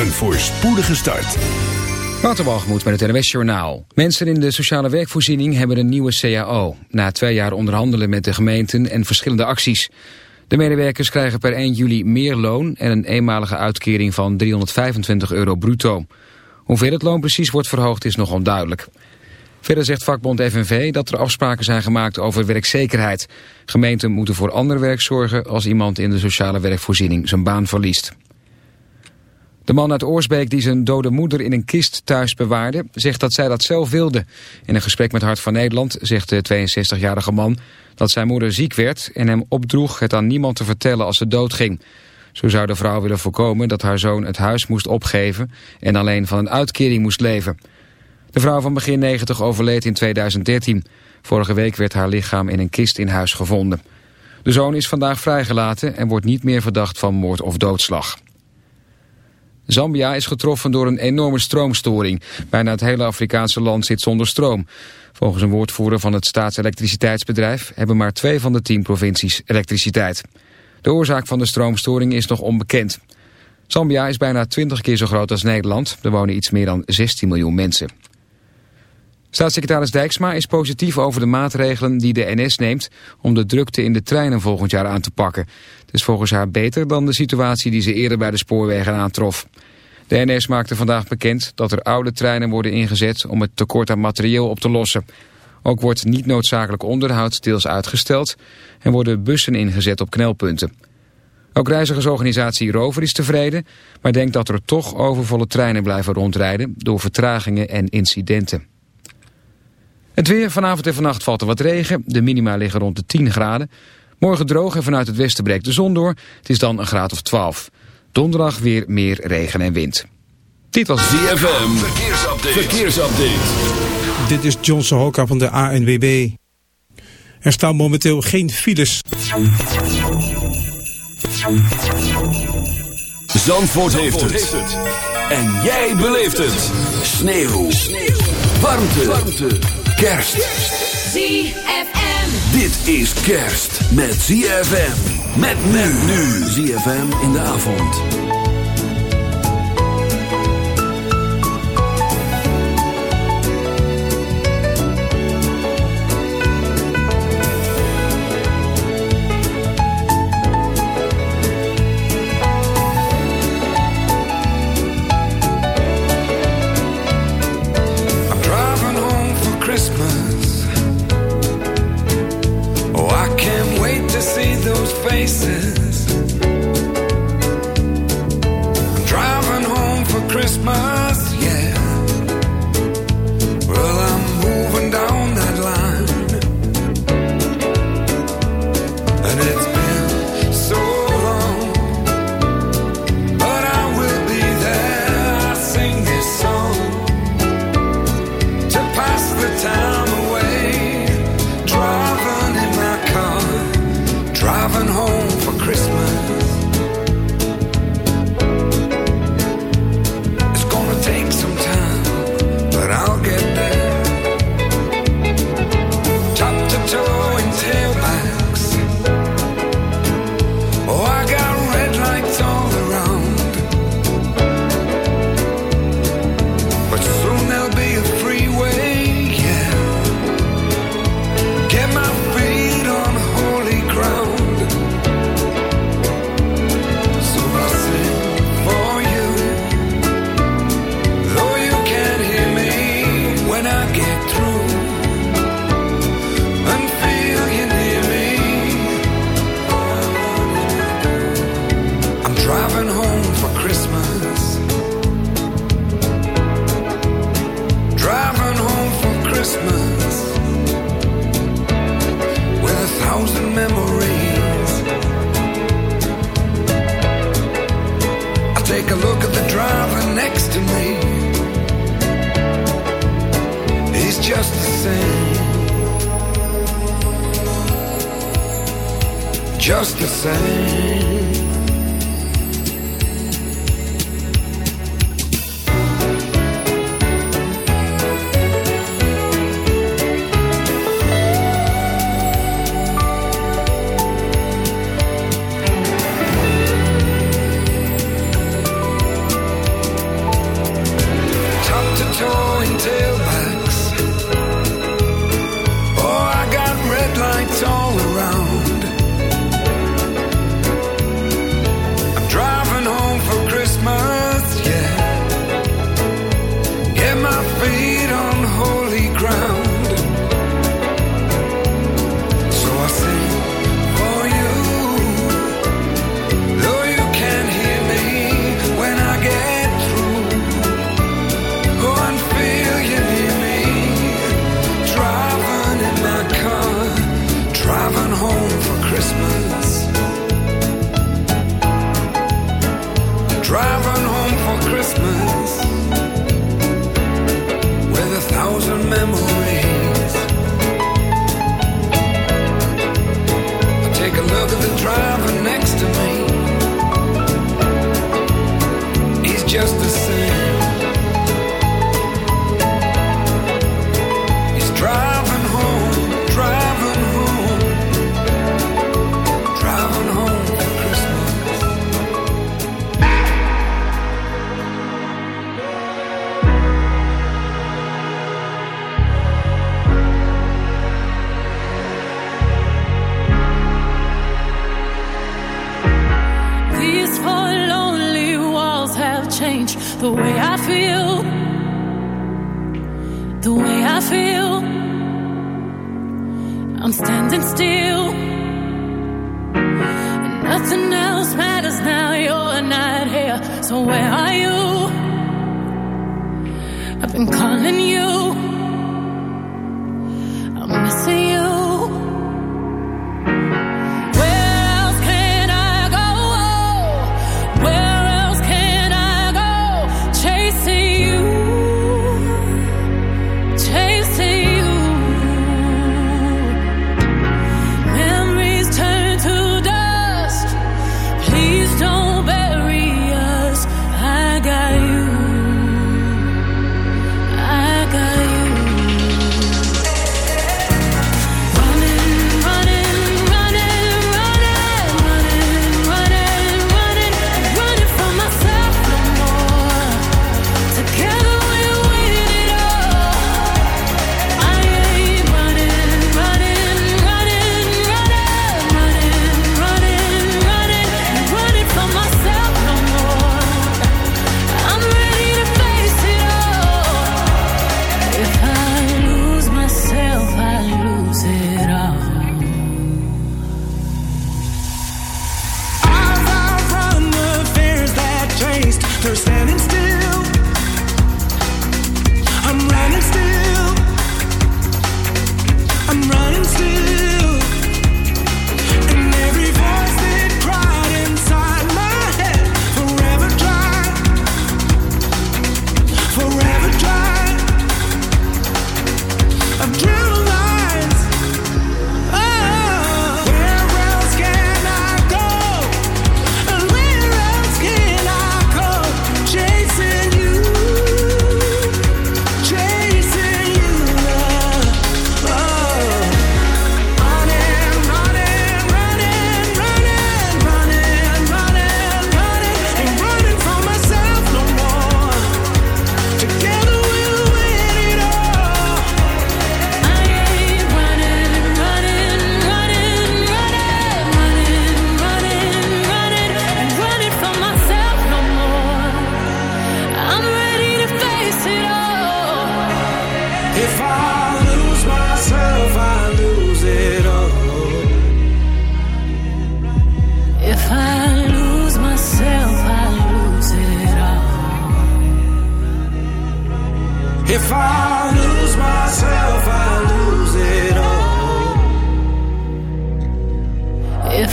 Een voorspoedige start. Waterbalgemoed met het NWS Journaal. Mensen in de sociale werkvoorziening hebben een nieuwe CAO. Na twee jaar onderhandelen met de gemeenten en verschillende acties. De medewerkers krijgen per 1 juli meer loon en een eenmalige uitkering van 325 euro bruto. Hoeveel het loon precies wordt verhoogd is nog onduidelijk. Verder zegt vakbond FNV dat er afspraken zijn gemaakt over werkzekerheid. Gemeenten moeten voor ander werk zorgen als iemand in de sociale werkvoorziening zijn baan verliest. De man uit Oorsbeek die zijn dode moeder in een kist thuis bewaarde... zegt dat zij dat zelf wilde. In een gesprek met Hart van Nederland zegt de 62-jarige man... dat zijn moeder ziek werd en hem opdroeg het aan niemand te vertellen als ze doodging. Zo zou de vrouw willen voorkomen dat haar zoon het huis moest opgeven... en alleen van een uitkering moest leven. De vrouw van begin 90 overleed in 2013. Vorige week werd haar lichaam in een kist in huis gevonden. De zoon is vandaag vrijgelaten en wordt niet meer verdacht van moord of doodslag. Zambia is getroffen door een enorme stroomstoring. Bijna het hele Afrikaanse land zit zonder stroom. Volgens een woordvoerder van het staatselektriciteitsbedrijf... hebben maar twee van de tien provincies elektriciteit. De oorzaak van de stroomstoring is nog onbekend. Zambia is bijna 20 keer zo groot als Nederland. Er wonen iets meer dan 16 miljoen mensen. Staatssecretaris Dijksma is positief over de maatregelen die de NS neemt om de drukte in de treinen volgend jaar aan te pakken. Het is volgens haar beter dan de situatie die ze eerder bij de spoorwegen aantrof. De NS maakte vandaag bekend dat er oude treinen worden ingezet om het tekort aan materieel op te lossen. Ook wordt niet noodzakelijk onderhoud deels uitgesteld en worden bussen ingezet op knelpunten. Ook reizigersorganisatie Rover is tevreden, maar denkt dat er toch overvolle treinen blijven rondrijden door vertragingen en incidenten. Het weer, vanavond en vannacht valt er wat regen. De minima liggen rond de 10 graden. Morgen droog en vanuit het westen breekt de zon door. Het is dan een graad of 12. Donderdag weer meer regen en wind. Dit was ZFM. Verkeersupdate. Verkeersupdate. Dit is John Sohoka van de ANWB. Er staan momenteel geen files. Zandvoort, heeft, het. En jij beleeft het. Sneeuw. Sneeuw. Warmte. Warmte kerst. ZFM. Dit is kerst met ZFM. Met men nu. ZFM in de avond. love.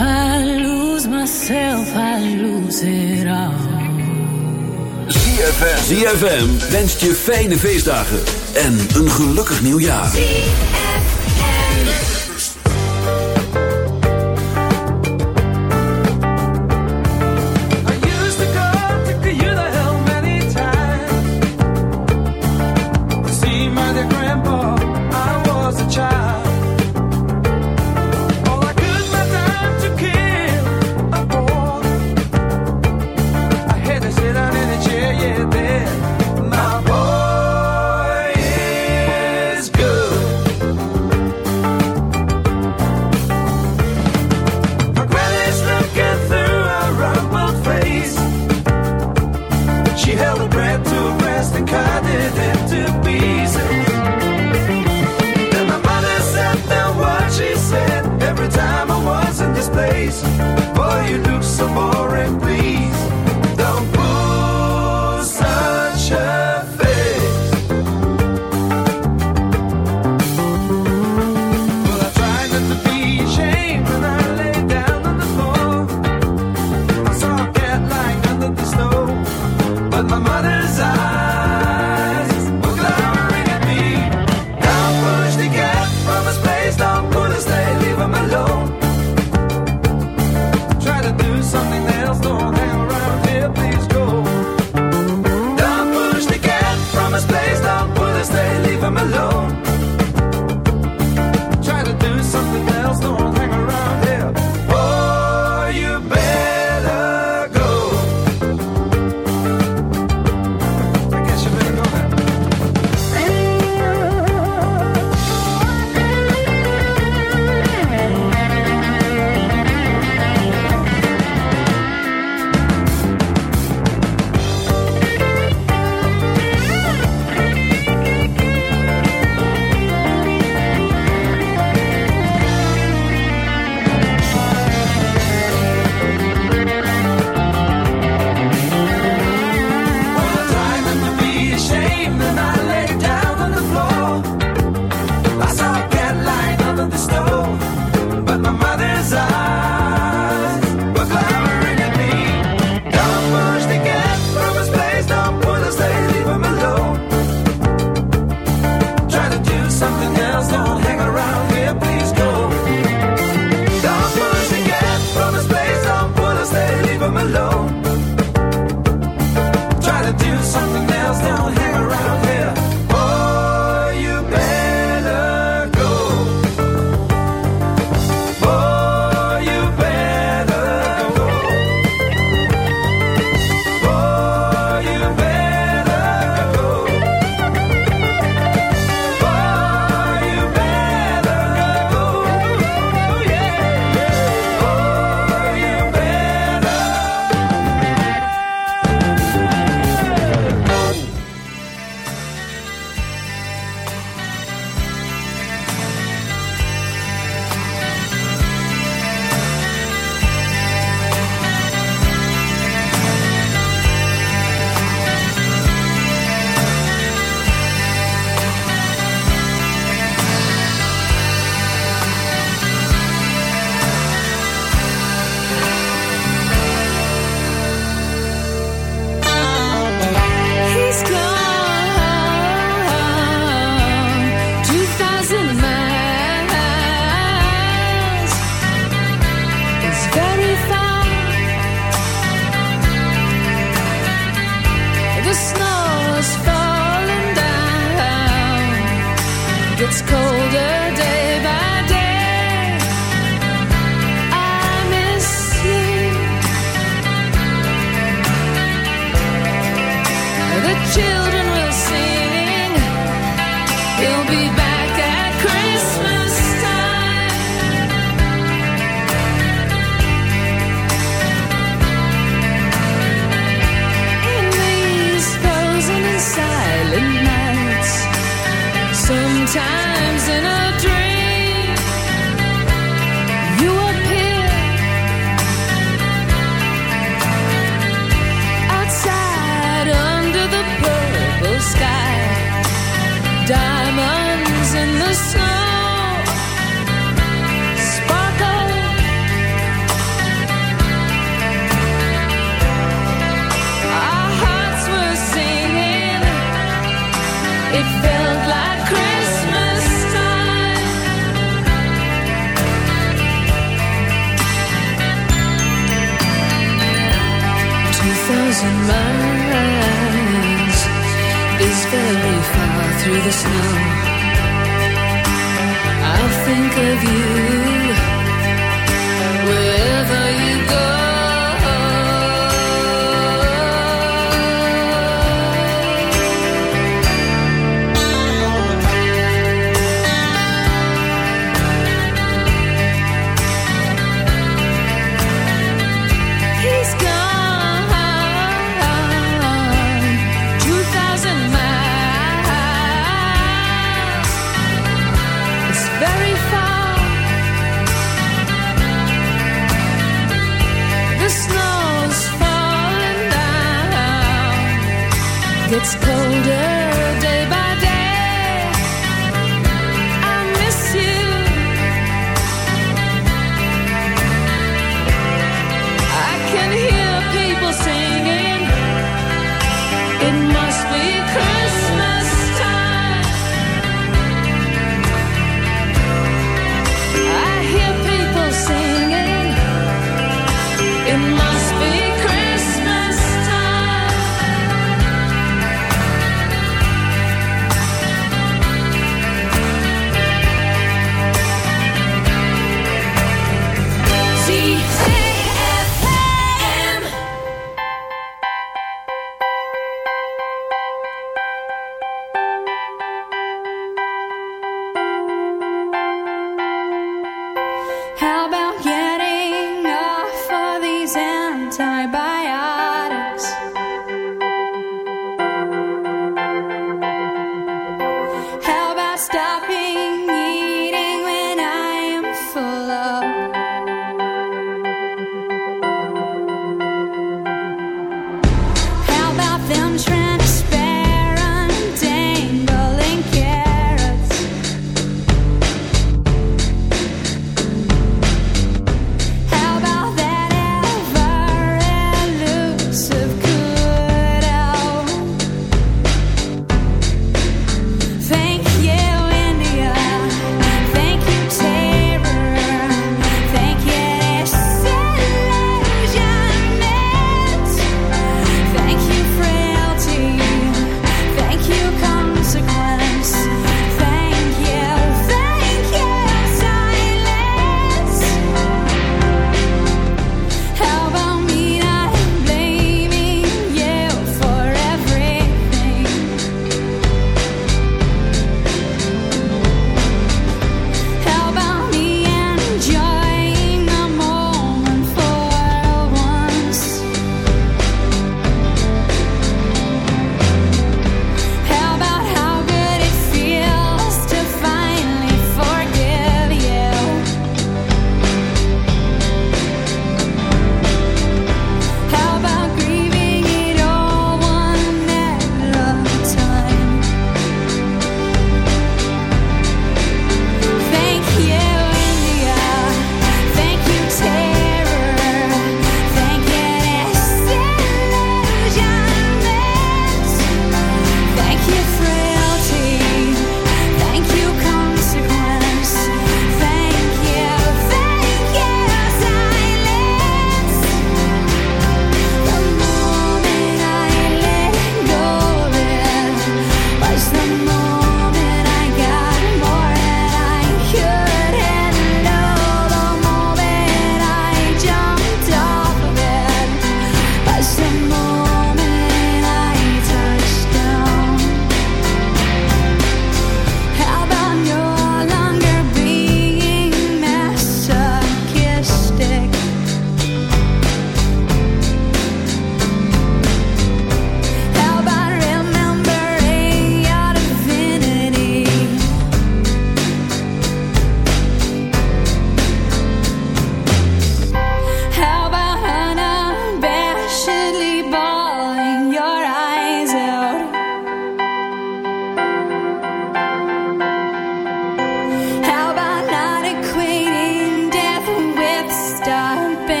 I lose myself, I lose it all. ZFM. ZFM wenst je fijne feestdagen en een gelukkig nieuwjaar. ZFM.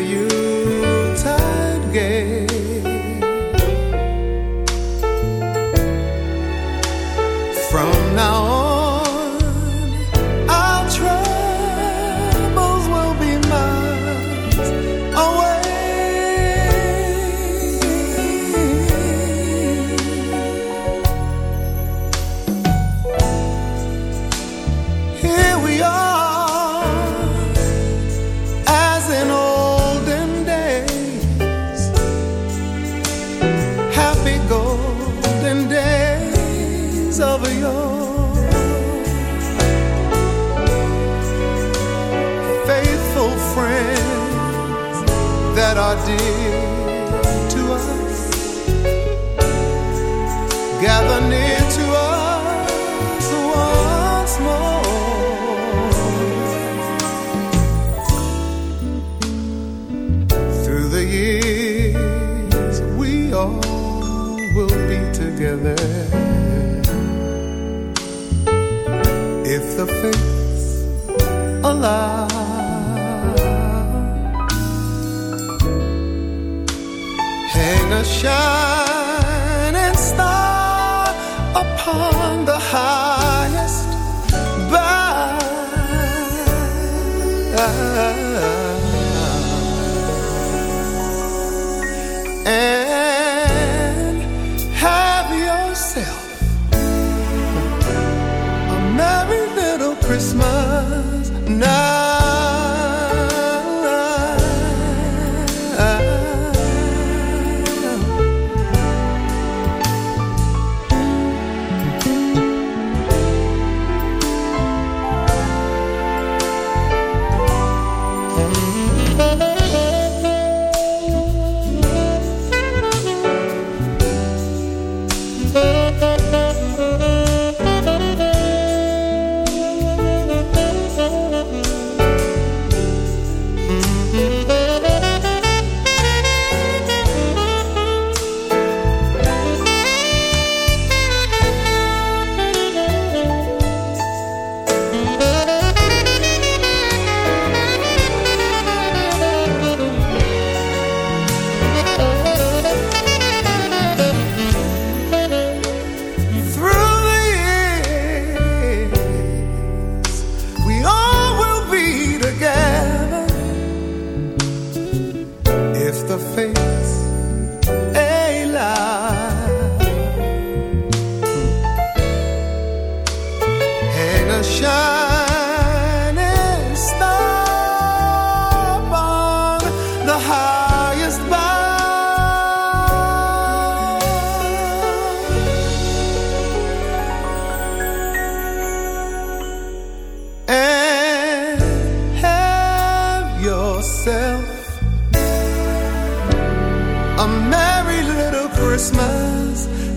you. ah, ah, ah.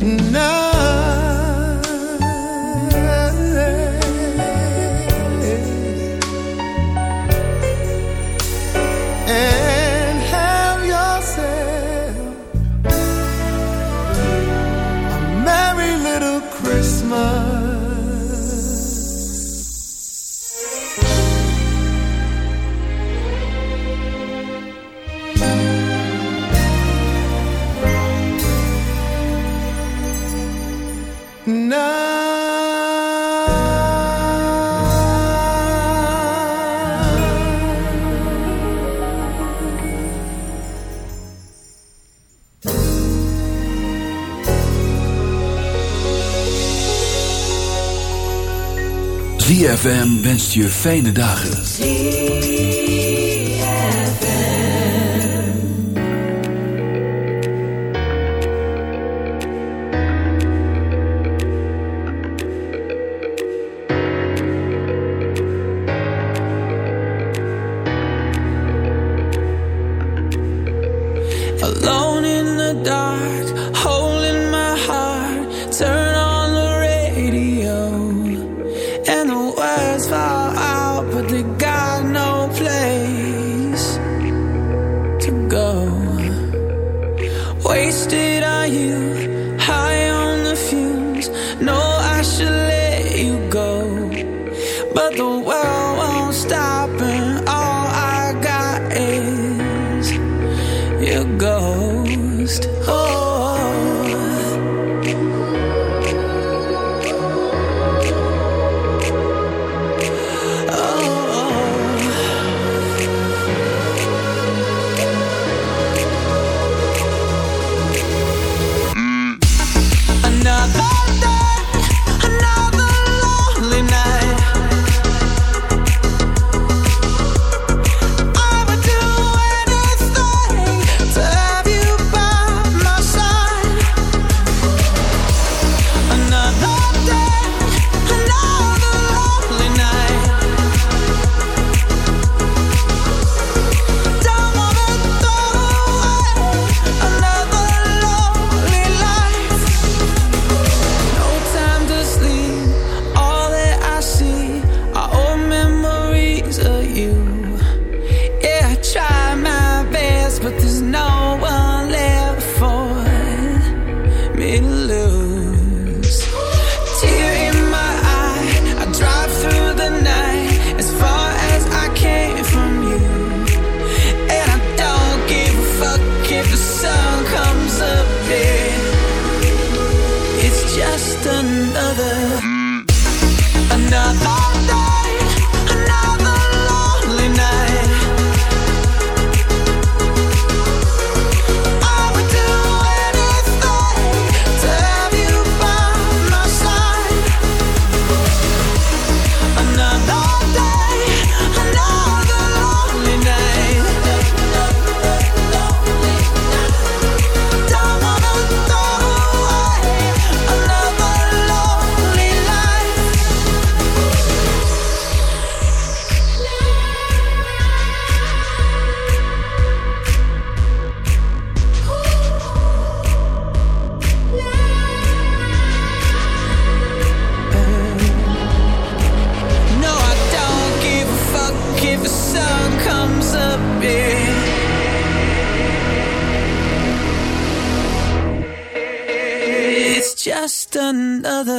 now ZFM wenst je fijne dagen. Alone just another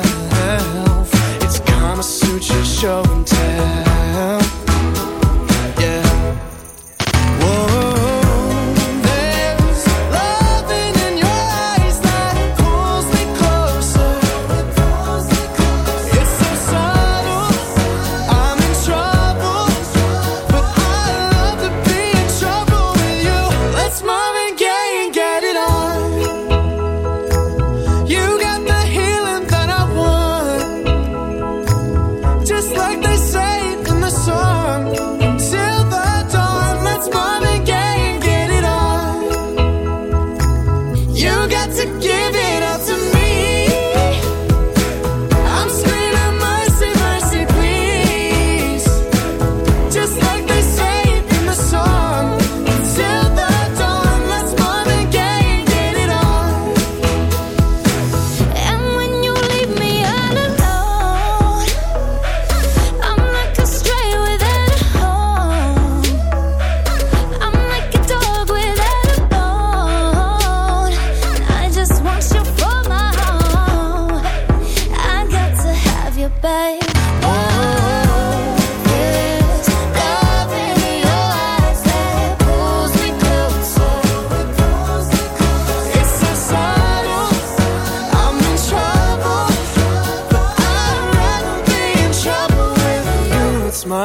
showing time.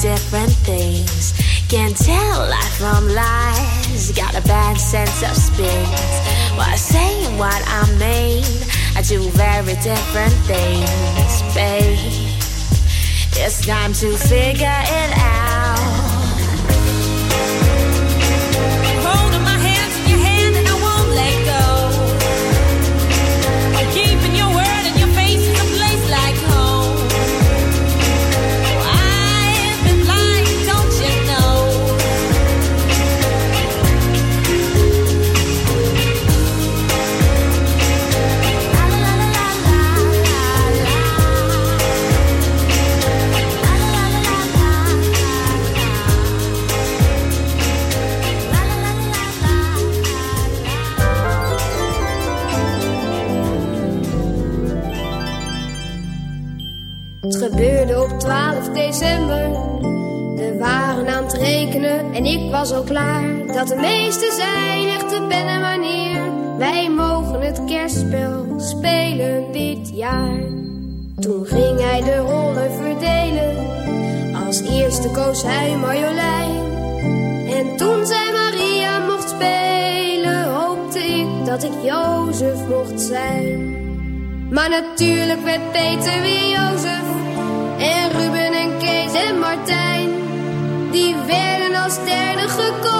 different things. Can tell life from lies. Got a bad sense of spins. While I say what I mean, I do very different things, babe. It's time to figure it out. op 12 december de waren aan het rekenen. En ik was al klaar dat de meesten zijn echte pennen wanneer wij mogen het kerstspel spelen dit jaar. Toen ging hij de rollen verdelen, als eerste koos hij Marjolein. En toen zij Maria mocht spelen, hoopte ik dat ik Jozef mocht zijn. Maar natuurlijk werd Peter weer Jozef. En Ruben en Kees en Martijn, die werden als derde gekozen.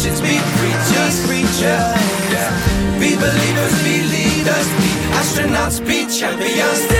politicians, be preachers, preachers. Yeah. Be believers, be leaders, be Astronauts be champions.